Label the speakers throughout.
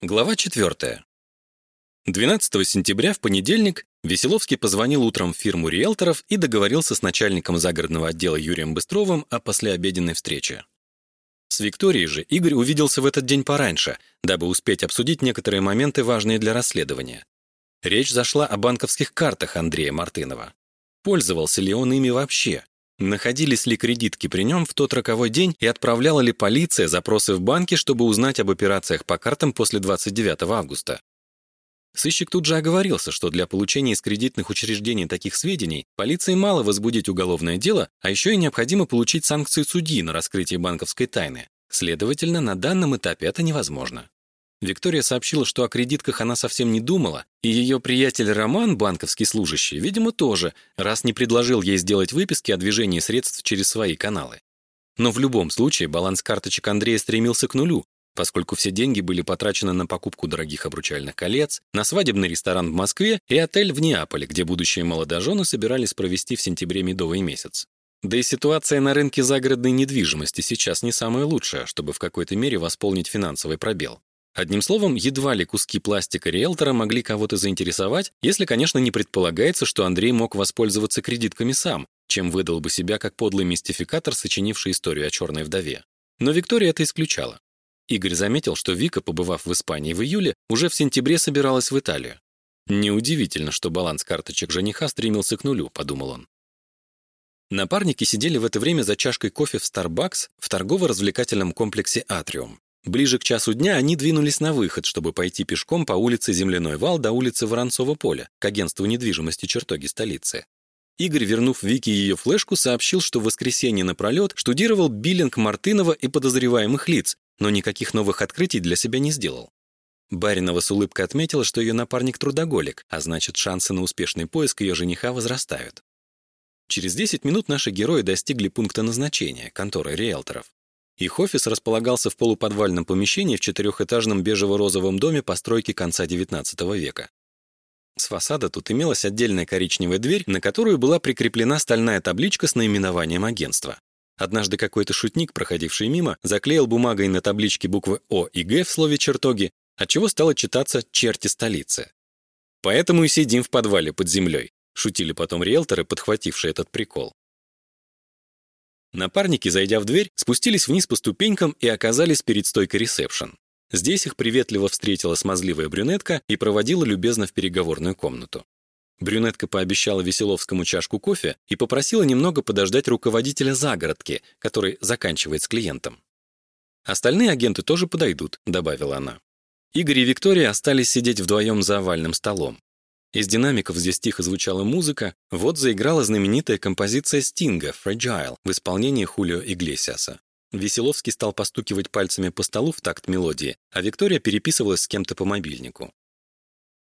Speaker 1: Глава 4. 12 сентября в понедельник Веселовский позвонил утром в фирму риэлторов и договорился с начальником загородного отдела Юрием Быстровым о послеобеденной встрече. С Викторией же Игорь увиделся в этот день пораньше, дабы успеть обсудить некоторые моменты, важные для расследования. Речь зашла о банковских картах Андрея Мартынова. Пользовался ли он ими вообще? Находились ли кредитки при нем в тот роковой день и отправляла ли полиция запросы в банки, чтобы узнать об операциях по картам после 29 августа? Сыщик тут же оговорился, что для получения из кредитных учреждений таких сведений полиции мало возбудить уголовное дело, а еще и необходимо получить санкции судьи на раскрытие банковской тайны. Следовательно, на данном этапе это невозможно. Виктория сообщила, что о кредитках она совсем не думала, и ее приятель Роман, банковский служащий, видимо, тоже, раз не предложил ей сделать выписки о движении средств через свои каналы. Но в любом случае баланс карточек Андрея стремился к нулю, поскольку все деньги были потрачены на покупку дорогих обручальных колец, на свадебный ресторан в Москве и отель в Неаполе, где будущие молодожены собирались провести в сентябре медовый месяц. Да и ситуация на рынке загородной недвижимости сейчас не самая лучшая, чтобы в какой-то мере восполнить финансовый пробел. Одним словом, едва ли куски пластика риэлтора могли кого-то заинтересовать, если, конечно, не предполагается, что Андрей мог воспользоваться кредитками сам, чем выдал бы себя как подлый мистификатор, сочинивший историю о черной вдове. Но Виктория это исключала. Игорь заметил, что Вика, побывав в Испании в июле, уже в сентябре собиралась в Италию. Неудивительно, что баланс карточек жениха стремился к нулю, подумал он. Напарники сидели в это время за чашкой кофе в Starbucks в торгово-развлекательном комплексе «Атриум». Ближе к часу дня они двинулись на выход, чтобы пойти пешком по улице Земляной вал до улицы Воронцова поля, к агентству недвижимости чертоги столицы. Игорь, вернув Вике ее флешку, сообщил, что в воскресенье напролет штудировал биллинг Мартынова и подозреваемых лиц, но никаких новых открытий для себя не сделал. Баринова с улыбкой отметила, что ее напарник трудоголик, а значит, шансы на успешный поиск ее жениха возрастают. Через 10 минут наши герои достигли пункта назначения, конторы риэлторов. Их офис располагался в полуподвальном помещении в четырехэтажном бежево-розовом доме постройки конца XIX века. С фасада тут имелась отдельная коричневая дверь, на которую была прикреплена стальная табличка с наименованием агентства. Однажды какой-то шутник, проходивший мимо, заклеил бумагой на табличке буквы О и Г в слове «чертоги», отчего стало читаться «черти столицы». «Поэтому и сидим в подвале под землей», шутили потом риэлторы, подхватившие этот прикол. Напарники, зайдя в дверь, спустились вниз по ступенькам и оказались перед стойкой ресепшн. Здесь их приветливо встретила смазливая брюнетка и проводила любезно в переговорную комнату. Брюнетка пообещала Веселовскому чашку кофе и попросила немного подождать руководителя загородки, который заканчивает с клиентом. «Остальные агенты тоже подойдут», — добавила она. Игорь и Виктория остались сидеть вдвоем за овальным столом. Из динамиков здесь тихо звучала музыка, вот заиграла знаменитая композиция Стинга «Fragile» в исполнении Хулио Иглесиаса. Веселовский стал постукивать пальцами по столу в такт мелодии, а Виктория переписывалась с кем-то по мобильнику.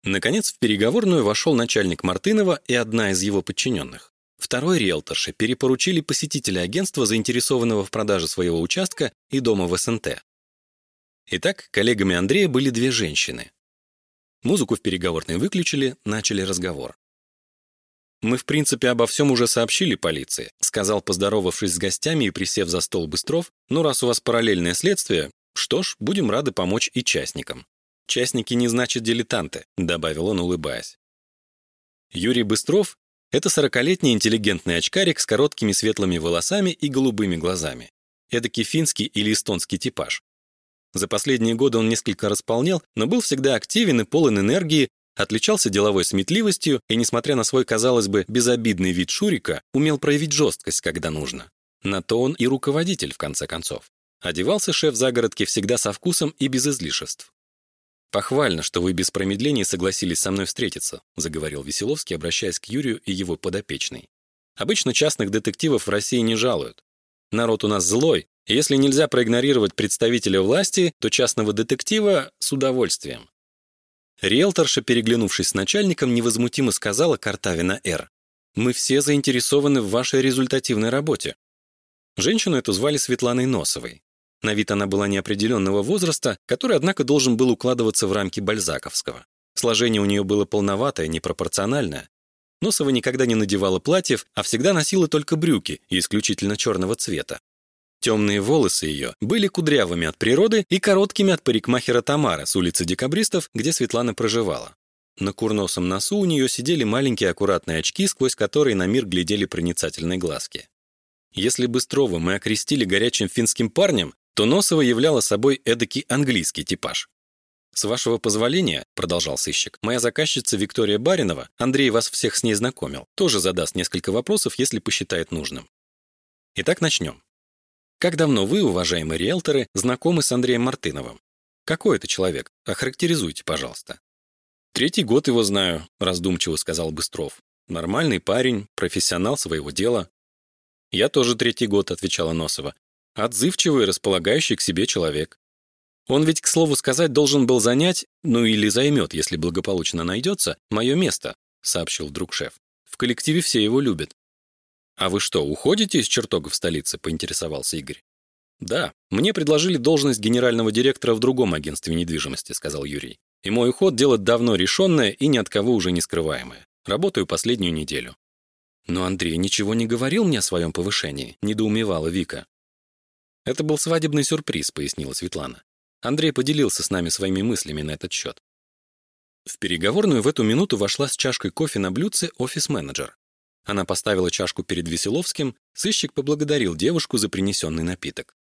Speaker 1: Наконец в переговорную вошел начальник Мартынова и одна из его подчиненных. Второй риэлторше перепоручили посетителя агентства, заинтересованного в продаже своего участка и дома в СНТ. Итак, коллегами Андрея были две женщины. Музыку в переговорной выключили, начали разговор. «Мы, в принципе, обо всем уже сообщили полиции», сказал, поздоровавшись с гостями и присев за стол Быстров, «ну, раз у вас параллельное следствие, что ж, будем рады помочь и частникам». «Частники не значит дилетанты», добавил он, улыбаясь. Юрий Быстров — это сорокалетний интеллигентный очкарик с короткими светлыми волосами и голубыми глазами. Эдакий финский или эстонский типаж. За последние годы он несколько располнел, но был всегда активен и полон энергии, отличался деловой сметливостью и, несмотря на свой, казалось бы, безобидный вид Шурика, умел проявить жесткость, когда нужно. На то он и руководитель, в конце концов. Одевался шеф загородки всегда со вкусом и без излишеств. «Похвально, что вы без промедлений согласились со мной встретиться», заговорил Веселовский, обращаясь к Юрию и его подопечной. «Обычно частных детективов в России не жалуют. Народ у нас злой, если нельзя проигнорировать представителя власти, то частного детектива с удовольствием. Риэлторша, переглянувшись с начальником, невозмутимо сказала Картавина Р. «Мы все заинтересованы в вашей результативной работе». Женщину эту звали Светланой Носовой. На вид она была неопределенного возраста, который, однако, должен был укладываться в рамки бальзаковского. Сложение у нее было полноватое, непропорциональное. Носова никогда не надевала платьев, а всегда носила только брюки и исключительно черного цвета. Темные волосы ее были кудрявыми от природы и короткими от парикмахера Тамара с улицы Декабристов, где Светлана проживала. На курносом носу у нее сидели маленькие аккуратные очки, сквозь которые на мир глядели проницательные глазки. Если Быстрова мы окрестили горячим финским парнем, то Носова являла собой эдакий английский типаж. «С вашего позволения», — продолжал сыщик, «моя заказчица Виктория Баринова, Андрей вас всех с ней знакомил, тоже задаст несколько вопросов, если посчитает нужным. Итак, начнем. Как давно вы, уважаемые риэлторы, знакомы с Андреем Мартыновым? Какой это человек? Охарактеризуйте, пожалуйста. Третий год его знаю, раздумчиво сказал Быстров. Нормальный парень, профессионал своего дела. Я тоже третий год, отвечала Носова. Отзывчивый, располагающий к себе человек. Он ведь, к слову сказать, должен был занять, ну или займет, если благополучно найдется, мое место, сообщил вдруг шеф. В коллективе все его любят. А вы что, уходите из чертогов столицы, поинтересовался Игорь. Да, мне предложили должность генерального директора в другом агентстве недвижимости, сказал Юрий. И мой уход дело давно решенное и ни от кого уже не скрываемое. Работаю последнюю неделю. Но Андрей ничего не говорил мне о своем повышении, недоумевала Вика. Это был свадебный сюрприз, пояснила Светлана. Андрей поделился с нами своими мыслями на этот счет. В переговорную в эту минуту вошла с чашкой кофе на блюдце офис-менеджер. Она поставила чашку перед Веселовским, сыщик поблагодарил девушку за принесенный напиток.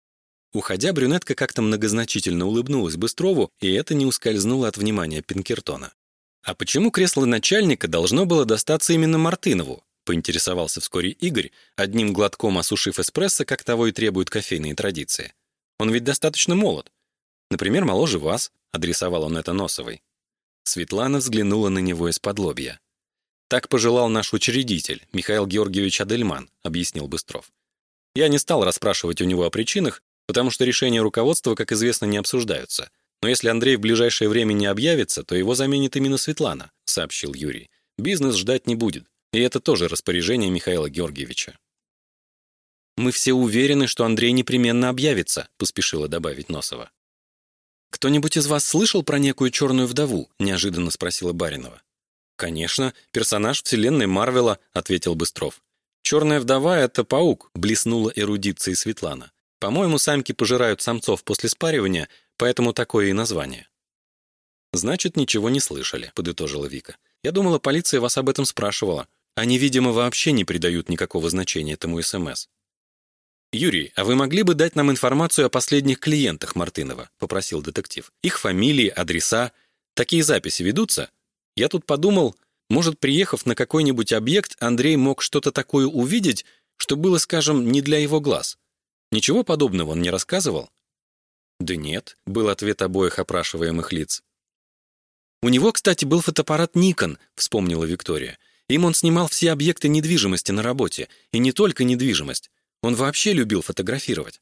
Speaker 1: Уходя, брюнетка как-то многозначительно улыбнулась Быстрову, и это не ускользнуло от внимания Пинкертона. «А почему кресло начальника должно было достаться именно Мартынову?» — поинтересовался вскоре Игорь, одним глотком осушив эспрессо, как того и требуют кофейные традиции. «Он ведь достаточно молод. Например, моложе вас, адресовал он это Носовой. Светлана взглянула на него из-под лобья. Так пожелал наш учредитель, Михаил Георгиевич Адельман, объяснил Быстров. Я не стал расспрашивать у него о причинах, потому что решения руководства, как известно, не обсуждаются. Но если Андрей в ближайшее время не объявится, то его заменит именно Светлана, сообщил Юрий. Бизнес ждать не будет. И это тоже распоряжение Михаила Георгиевича. Мы все уверены, что Андрей непременно объявится, поспешила добавить Носова. «Кто-нибудь из вас слышал про некую черную вдову?» — неожиданно спросила Баринова. «Конечно, персонаж вселенной Марвела», — ответил Быстров. «Черная вдова — это паук», — блеснула эрудицией Светлана. «По-моему, самки пожирают самцов после спаривания, поэтому такое и название». «Значит, ничего не слышали», — подытожила Вика. «Я думала, полиция вас об этом спрашивала. Они, видимо, вообще не придают никакого значения этому СМС. «Юрий, а вы могли бы дать нам информацию о последних клиентах Мартынова?» — попросил детектив. «Их фамилии, адреса. Такие записи ведутся? Я тут подумал, может, приехав на какой-нибудь объект, Андрей мог что-то такое увидеть, что было, скажем, не для его глаз. Ничего подобного он не рассказывал?» «Да нет», — был ответ обоих опрашиваемых лиц. «У него, кстати, был фотоаппарат Nikon», — вспомнила Виктория. «Им он снимал все объекты недвижимости на работе, и не только недвижимость. Он вообще любил фотографировать.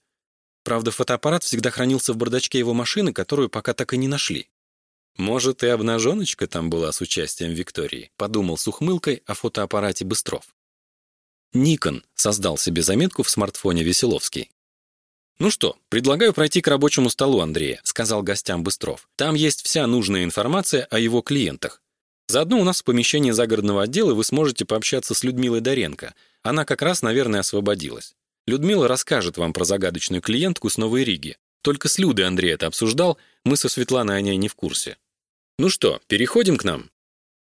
Speaker 1: Правда, фотоаппарат всегда хранился в бардачке его машины, которую пока так и не нашли. «Может, и обнаженочка там была с участием Виктории», подумал с ухмылкой о фотоаппарате Быстров. Никон создал себе заметку в смартфоне Веселовский. «Ну что, предлагаю пройти к рабочему столу Андрея», сказал гостям Быстров. «Там есть вся нужная информация о его клиентах. Заодно у нас в помещении загородного отдела вы сможете пообщаться с Людмилой Доренко. Она как раз, наверное, освободилась. Людмила расскажет вам про загадочную клиентку с Новой Риги. Только с Людой Андрей это обсуждал, мы со Светланой о ней не в курсе. Ну что, переходим к нам?»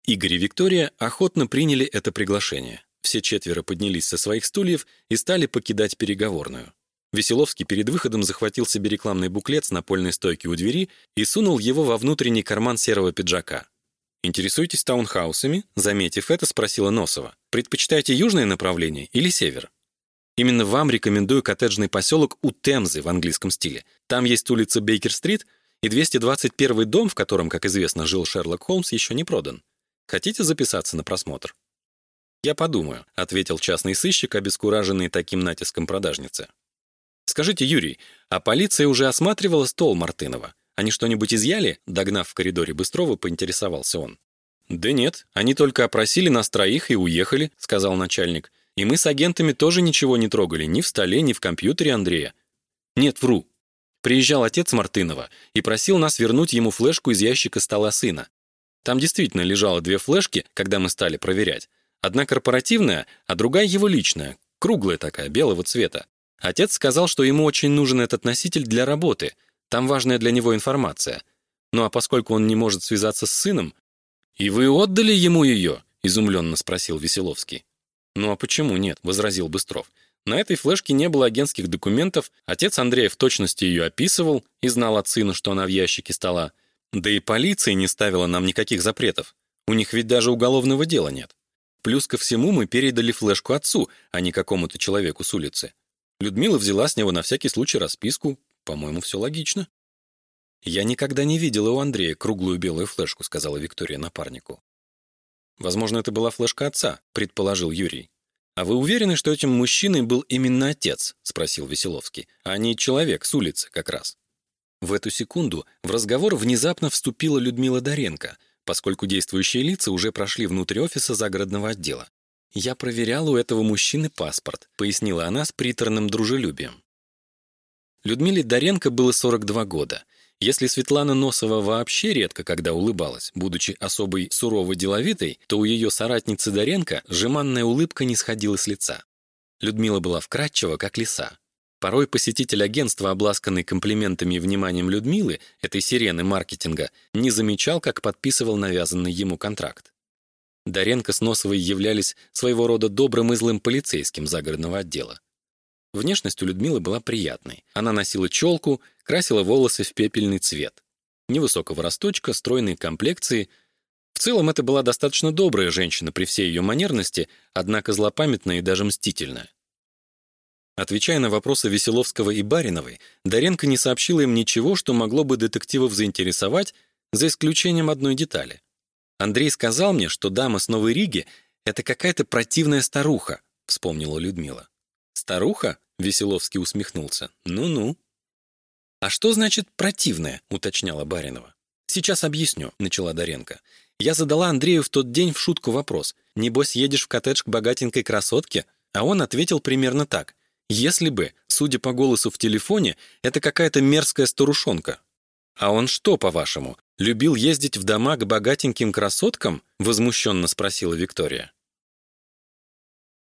Speaker 1: Игорь и Виктория охотно приняли это приглашение. Все четверо поднялись со своих стульев и стали покидать переговорную. Веселовский перед выходом захватил себе рекламный буклет с напольной стойки у двери и сунул его во внутренний карман серого пиджака. «Интересуетесь таунхаусами?» Заметив это, спросила Носова. «Предпочитаете южное направление или север?» Именно вам рекомендую коттеджный поселок у Темзы в английском стиле. Там есть улица Бейкер-стрит, и 221 дом, в котором, как известно, жил Шерлок Холмс, еще не продан. Хотите записаться на просмотр? «Я подумаю», — ответил частный сыщик, обескураженный таким натиском продажницы. «Скажите, Юрий, а полиция уже осматривала стол Мартынова? Они что-нибудь изъяли?» Догнав в коридоре Быстрова, поинтересовался он. «Да нет, они только опросили нас троих и уехали», — сказал начальник. И мы с агентами тоже ничего не трогали, ни в столе, ни в компьютере Андрея. Нет, вру. Приезжал отец Мартынова и просил нас вернуть ему флешку из ящика стола сына. Там действительно лежало две флешки, когда мы стали проверять. Одна корпоративная, а другая его личная, круглая такая, белого цвета. Отец сказал, что ему очень нужен этот носитель для работы, там важная для него информация. Ну а поскольку он не может связаться с сыном... «И вы отдали ему ее?» — изумленно спросил Веселовский. «Ну а почему нет?» — возразил Быстров. На этой флешке не было агентских документов, отец Андрея в точности ее описывал и знал от сына, что она в ящике стола. Да и полиция не ставила нам никаких запретов. У них ведь даже уголовного дела нет. Плюс ко всему мы передали флешку отцу, а не какому-то человеку с улицы. Людмила взяла с него на всякий случай расписку. По-моему, все логично. «Я никогда не видела у Андрея круглую белую флешку», сказала Виктория напарнику. «Возможно, это была флешка отца», предположил Юрий. «А вы уверены, что этим мужчиной был именно отец?» — спросил Веселовский, а не человек с улицы как раз. В эту секунду в разговор внезапно вступила Людмила Доренко, поскольку действующие лица уже прошли внутрь офиса загородного отдела. «Я проверяла у этого мужчины паспорт», — пояснила она с приторным дружелюбием. Людмиле Доренко было 42 года. Если Светлана Носова вообще редко когда улыбалась, будучи особой сурово деловитой, то у ее соратницы Доренко жеманная улыбка не сходила с лица. Людмила была вкрадчива, как лиса. Порой посетитель агентства, обласканный комплиментами и вниманием Людмилы, этой сирены маркетинга, не замечал, как подписывал навязанный ему контракт. Доренко с Носовой являлись своего рода добрым и злым полицейским загородного отдела. Внешность у Людмилы была приятной. Она носила челку, красила волосы в пепельный цвет. Невысокого росточка, стройной комплекции. В целом это была достаточно добрая женщина при всей ее манерности, однако злопамятная и даже мстительная. Отвечая на вопросы Веселовского и Бариновой, Доренко не сообщила им ничего, что могло бы детективов заинтересовать, за исключением одной детали. Андрей сказал мне, что дама с Новой Риги — это какая-то противная старуха, вспомнила Людмила. Старуха? Веселовский усмехнулся. Ну-ну. А что значит противная? уточняла Баринова. Сейчас объясню, начала Доренко. Я задала Андрею в тот день в шутку вопрос. Небось, едешь в коттедж к богатенькой красотке? А он ответил примерно так. Если бы, судя по голосу в телефоне, это какая-то мерзкая старушонка. А он что, по-вашему, любил ездить в дома к богатеньким красоткам? возмущенно спросила Виктория.